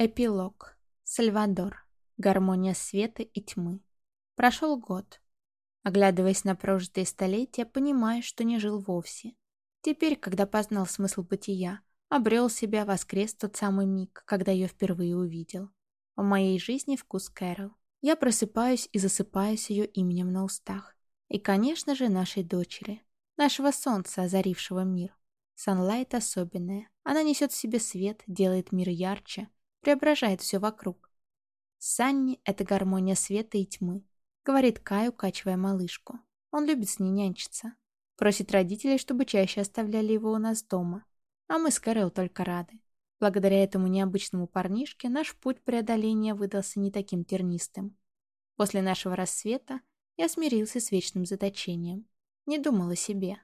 Эпилог. Сальвадор. Гармония света и тьмы. Прошел год. Оглядываясь на прожитые столетия, понимаю, что не жил вовсе. Теперь, когда познал смысл бытия, обрел себя, воскрес тот самый миг, когда ее впервые увидел. В моей жизни вкус Кэрол. Я просыпаюсь и засыпаюсь ее именем на устах. И, конечно же, нашей дочери. Нашего солнца, озарившего мир. Санлайт особенная. Она несет в себе свет, делает мир ярче, преображает все вокруг. Санни — это гармония света и тьмы, говорит Кай, укачивая малышку. Он любит с ней нянчиться. Просит родителей, чтобы чаще оставляли его у нас дома. А мы с Кэрол только рады. Благодаря этому необычному парнишке наш путь преодоления выдался не таким тернистым. После нашего рассвета я смирился с вечным заточением. Не думал о себе.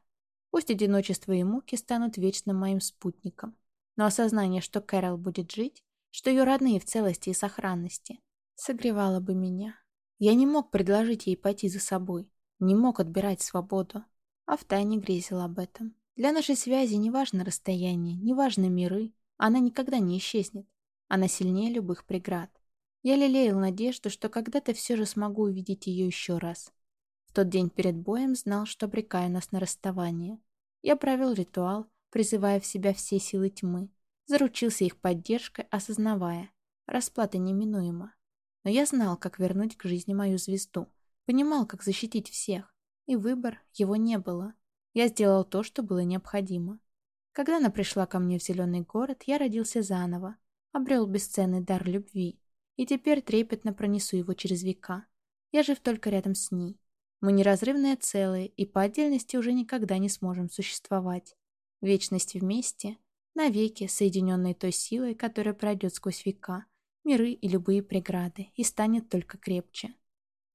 Пусть одиночество и муки станут вечным моим спутником. Но осознание, что Кэрол будет жить, что ее родные в целости и сохранности, согревало бы меня. Я не мог предложить ей пойти за собой, не мог отбирать свободу, а втайне грезил об этом. Для нашей связи не важно расстояние, не важны миры, она никогда не исчезнет. Она сильнее любых преград. Я лелеял надежду, что когда-то все же смогу увидеть ее еще раз. В тот день перед боем знал, что обрекаю нас на расставание. Я провел ритуал, призывая в себя все силы тьмы, Заручился их поддержкой, осознавая. Расплата неминуема. Но я знал, как вернуть к жизни мою звезду. Понимал, как защитить всех. И выбор его не было. Я сделал то, что было необходимо. Когда она пришла ко мне в зеленый город, я родился заново. Обрел бесценный дар любви. И теперь трепетно пронесу его через века. Я жив только рядом с ней. Мы неразрывное целое, и по отдельности уже никогда не сможем существовать. Вечность вместе навеки соединенные той силой, которая пройдет сквозь века, миры и любые преграды, и станет только крепче.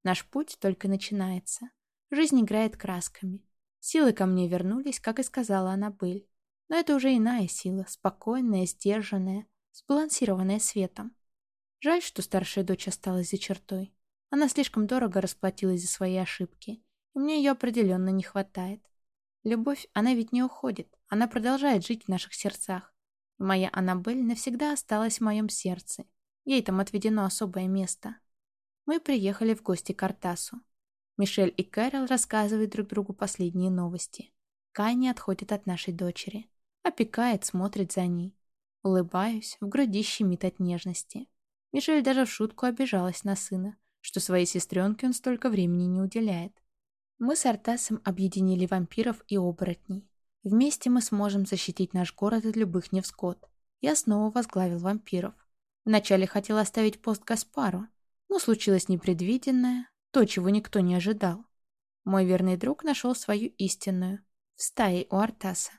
Наш путь только начинается. Жизнь играет красками. Силы ко мне вернулись, как и сказала Аннабель. Но это уже иная сила, спокойная, сдержанная, сбалансированная светом. Жаль, что старшая дочь осталась за чертой. Она слишком дорого расплатилась за свои ошибки, и мне ее определенно не хватает. Любовь, она ведь не уходит, она продолжает жить в наших сердцах. Моя Аннабель навсегда осталась в моем сердце. Ей там отведено особое место. Мы приехали в гости к Артасу. Мишель и Кэрол рассказывают друг другу последние новости. Кай не отходит от нашей дочери. Опекает, смотрит за ней. Улыбаюсь, в груди щемит от нежности. Мишель даже в шутку обижалась на сына, что своей сестренке он столько времени не уделяет. Мы с Артасом объединили вампиров и оборотней. Вместе мы сможем защитить наш город от любых невзгод. Я снова возглавил вампиров. Вначале хотел оставить пост Гаспару, но случилось непредвиденное, то, чего никто не ожидал. Мой верный друг нашел свою истинную в стае у Артаса.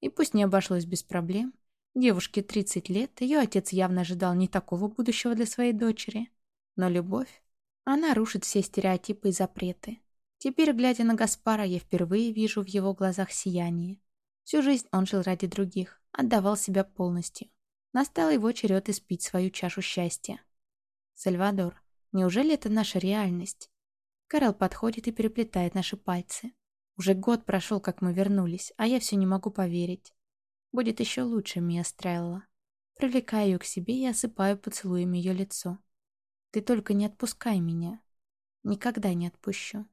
И пусть не обошлось без проблем, девушке 30 лет, ее отец явно ожидал не такого будущего для своей дочери. Но любовь, она рушит все стереотипы и запреты. Теперь, глядя на Гаспара, я впервые вижу в его глазах сияние. Всю жизнь он жил ради других, отдавал себя полностью. Настал его черед испить свою чашу счастья. Сальвадор, неужели это наша реальность? Карл подходит и переплетает наши пальцы. Уже год прошел, как мы вернулись, а я все не могу поверить. Будет еще лучше, Мия Стрелла. Привлекаю ее к себе и осыпаю поцелуями ее лицо. Ты только не отпускай меня. Никогда не отпущу.